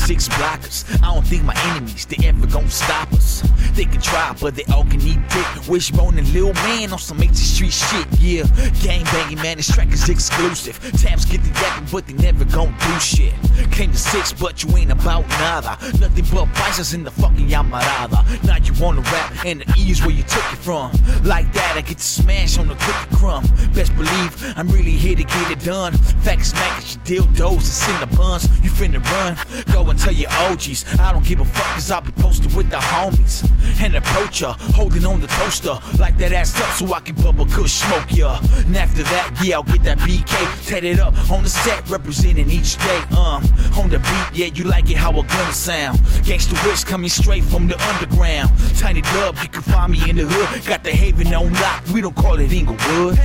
six blockers. I don't think my enemies, they ever gon' stop us. They can try, but they all can eat dick. Wishbone and Lil Man on some 80 Street shit, yeah. Gang banging, man, this track is exclusive. Tabs get the yapping, but they never gon' do shit. Came to six, but you ain't about nada. Nothing but prices in the fucking Yamarada. Now you wanna rap, and the E is where you took it from. Like that, I get to smash on the cookie crumb. Best believe I'm really here to get it done. Fact smack at your dildos and send the buns. You finna run, go and tell your OGs. I don't give a fuck, cause I'll be posted with the homies. And approach ya, holding on the toaster. Like that ass up so I can bubble kush smoke ya. And after that, yeah, I'll get that BK. Tat it up on the set, representing each day. Um, on the beat, yeah, you like it how a gun sound. Gangsta Wish coming straight from the underground. Tiny dub, you can find me in the hood. Got the haven on lock, we don't call it Inglewood.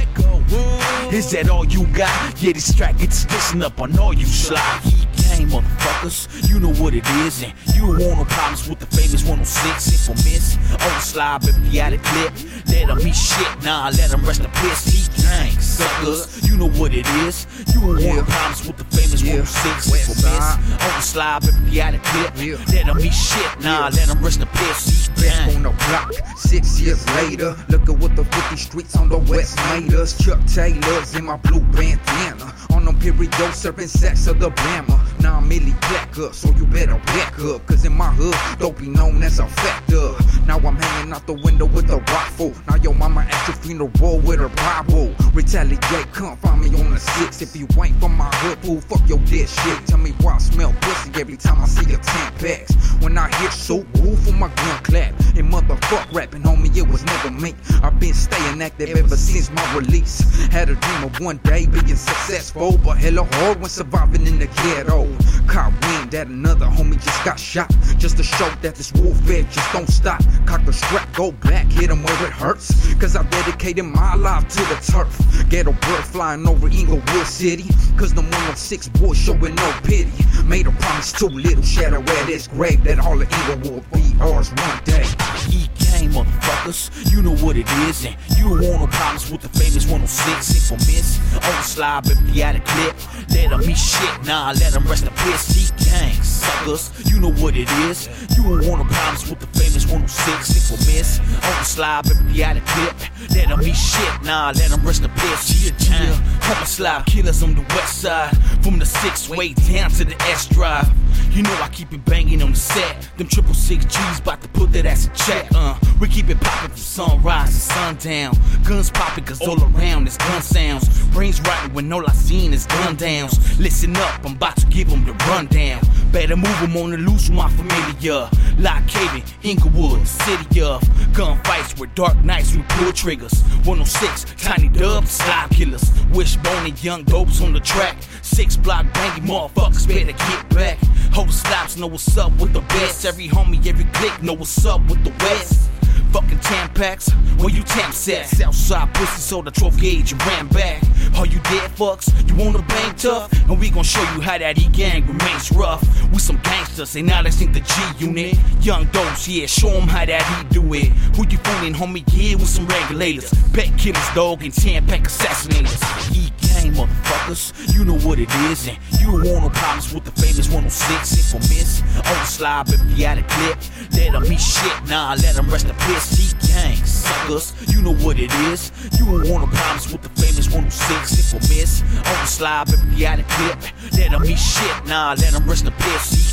Is that all you got? Yeah, this track gets dissing up on all you slide. He came, motherfuckers. You know what it is, and you don't want no problems with the famous 106. If I miss, on the slide, baby, out of clip. Let him eat shit, nah, let him rest in piss. He gang, suckers. You know what it is. You don't want no problems with the famous 106. If I miss, on the slide, baby, out of clip. Let him eat shit, nah, let him rest in piss. He Back on the block, six years later. Look at what the 50 streets on the west us. Chuck Taylors in my blue bandana. On them period serving sex of the Bama. Now I'm Millie black up, so you better back up. Cause in my hood, don't be known as a factor. Now I'm hanging out the window with a rifle. Now your mama at your funeral with her Bible. Retaliate, come find me on the six. If you ain't from my hood, fool, fuck your dead shit. Tell me why I smell pussy every time I see 10 packs. When I hear so woo for my gun clap. And motherfuck rapping, homie, it was never me. I've been staying active ever since my release. Had a dream of one day being successful, but hella hard when surviving in the ghetto. Caught wind that another homie just got shot. Just to show that this warfare just don't stop. Cock the strap, go back, hit him where it hurts. Cause I dedicated my life to the turf. Ghetto bird flying over Inglewood City. Cause the 106 boys showing no pity. Made a promise to little shadow at this grave that all of Inglewood be ours one day. You know what it is, and you don't want no problems with the famous 106. If I miss, on the slide, baby, out of clip. Let him eat shit, nah, let him rest in piss. He gang, suckers. You know what it is. You don't want no problems with the famous 106. If I miss, on the slide, baby, out of clip. Let him eat shit, nah, let him rest in piss. He a Come slide killers on the west side. From the six way down to the S drive. You know I keep it banging on the set. Them triple six G's about to put that ass in check. Uh, we keep it popping from sunrise to sundown. Guns popping cause all around is gun sounds. Brains rotten when all I seen is gun downs. Listen up, I'm about to give them the rundown. Better move them on the loose with my familiar. Lock Haven, Inglewood, city of gunfights with dark nights we pull triggers. 106, tiny dubs, slide killers. Wishbone and young dopes on the track. Six block banging motherfuckers better get back. Hold stops, know what's up with the best. Every homie, every click, know what's up with the west. Fucking Tampax, where you tamp set? Southside pussy sold a 12 gauge ran back. All you dead fucks, you wanna bang tough? And we gon' show you how that E gang remains rough. We some gangsters, and now let's think the G unit. Young dopes, yeah, show 'em how that he do it. Who you fooling, homie? Yeah, with some regulators. Bet killers, dog, and Tampac assassinators. E gang, motherfuckers, you know what it is, and you don't want no problems with the famous 106. If I miss, on the slide, baby, out of clip. Let them eat shit, nah, let them rest in piss. You know what it is. You don't want no problems with the famous 106. If I miss, on the slide, baby, out of clip. Let them eat shit, nah, let them rest in piss. He